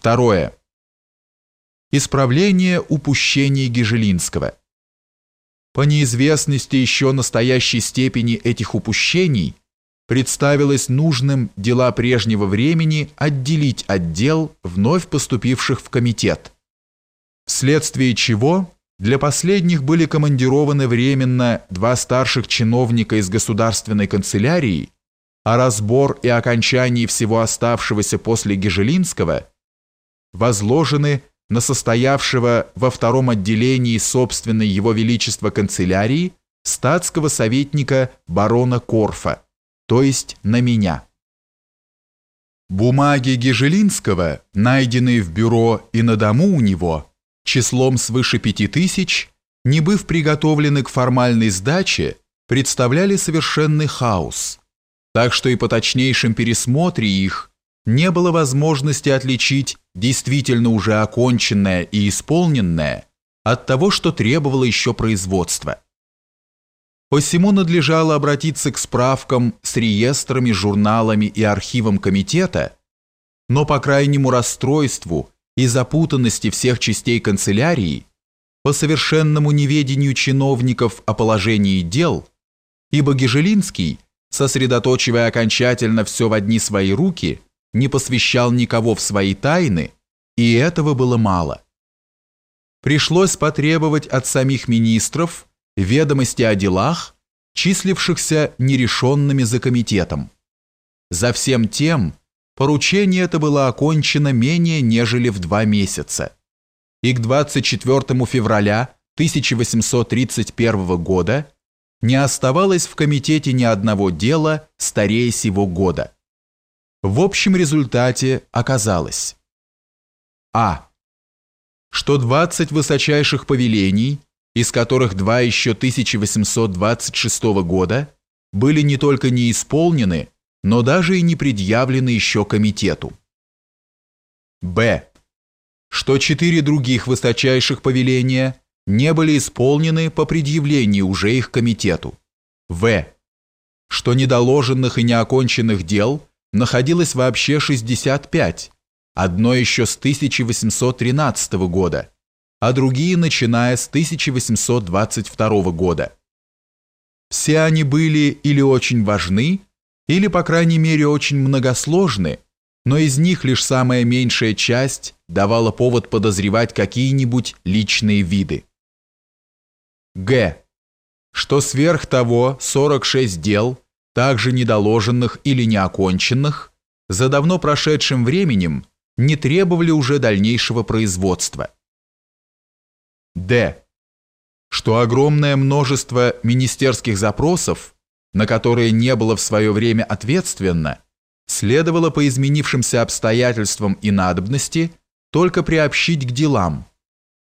Второе. Исправление упущений Гежелинского. По неизвестности еще настоящей степени этих упущений представилось нужным дела прежнего времени отделить от дел, вновь поступивших в комитет, вследствие чего для последних были командированы временно два старших чиновника из государственной канцелярии, а разбор и окончание всего оставшегося после Гежелинского возложены на состоявшего во втором отделении собственной Его Величества канцелярии статского советника барона Корфа, то есть на меня. Бумаги Гежелинского, найденные в бюро и на дому у него, числом свыше пяти тысяч, не быв приготовлены к формальной сдаче, представляли совершенный хаос, так что и по точнейшем пересмотре их не было возможности отличить действительно уже оконченное и исполненное от того, что требовало еще производства. Посему надлежало обратиться к справкам с реестрами, журналами и архивом комитета, но по крайнему расстройству и запутанности всех частей канцелярии, по совершенному неведению чиновников о положении дел, ибо Гежелинский, сосредоточивая окончательно все в одни свои руки, не посвящал никого в свои тайны, и этого было мало. Пришлось потребовать от самих министров ведомости о делах, числившихся нерешенными за комитетом. За всем тем Поручение это было окончено менее нежели в два месяца. И к 24 февраля 1831 года не оставалось в комитете ни одного дела старее сего года. В общем результате оказалось А. Что 20 высочайших повелений, из которых два еще 1826 года, были не только не исполнены, но даже и не предъявлены еще комитету. Б. Что четыре других высочайших повеления не были исполнены по предъявлению уже их комитету. В. Что недоложенных и неоконченных дел находилось вообще 65, одно еще с 1813 года, а другие начиная с 1822 года. Все они были или очень важны, или, по крайней мере, очень многосложны, но из них лишь самая меньшая часть давала повод подозревать какие-нибудь личные виды. Г. Что сверх того 46 дел, также недоложенных или неоконченных, за давно прошедшим временем не требовали уже дальнейшего производства. Д. Что огромное множество министерских запросов на которые не было в свое время ответственно, следовало по изменившимся обстоятельствам и надобности только приобщить к делам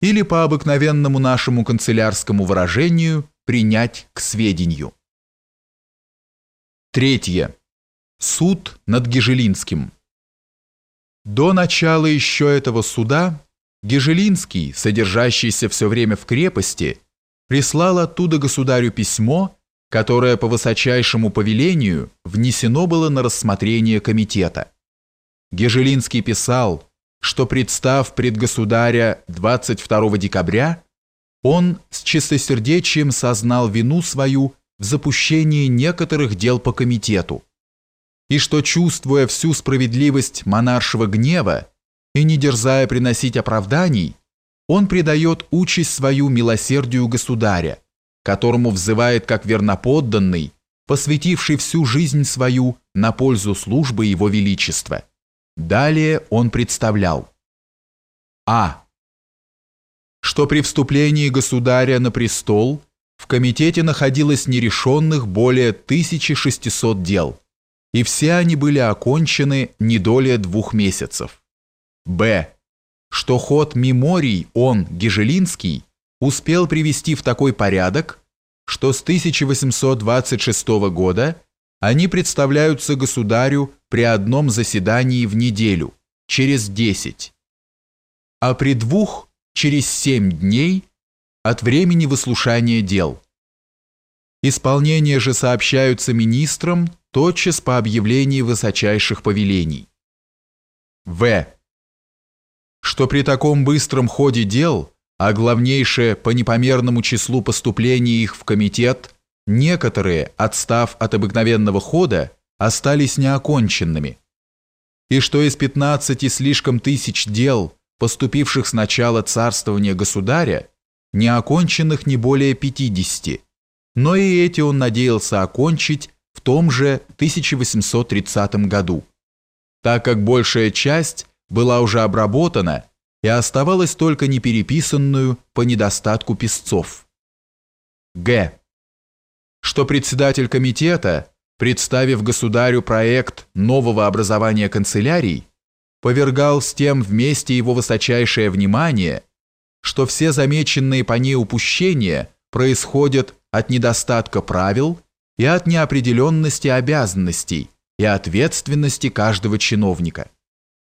или по обыкновенному нашему канцелярскому выражению принять к сведению. Третье. Суд над Гежелинским. До начала еще этого суда Гежелинский, содержащийся все время в крепости, прислал оттуда государю письмо которое по высочайшему повелению внесено было на рассмотрение комитета. Гежелинский писал, что, представ пред государя 22 декабря, он с чистосердечием сознал вину свою в запущении некоторых дел по комитету, и что, чувствуя всю справедливость монаршего гнева и не дерзая приносить оправданий, он предает участь свою милосердию государя, которому взывает как верноподданный, посвятивший всю жизнь свою на пользу службы Его Величества. Далее он представлял А. Что при вступлении государя на престол в комитете находилось нерешенных более 1600 дел, и все они были окончены не долее двух месяцев. Б. Что ход меморий он, Гежелинский, успел привести в такой порядок, что с 1826 года они представляются государю при одном заседании в неделю, через 10, а при двух через 7 дней от времени выслушания дел. Исполнение же сообщаются министрам тотчас по объявлении высочайших повелений. В. что при таком быстром ходе дел, а главнейшее по непомерному числу поступлений их в комитет, некоторые, отстав от обыкновенного хода, остались неоконченными, и что из 15 слишком тысяч дел, поступивших с начала царствования государя, неоконченных не более 50, но и эти он надеялся окончить в том же 1830 году, так как большая часть была уже обработана и оставалась только непереписанную по недостатку писцов. Г. Что председатель комитета, представив государю проект нового образования канцелярий, повергал с тем вместе его высочайшее внимание, что все замеченные по ней упущения происходят от недостатка правил и от неопределенности обязанностей и ответственности каждого чиновника.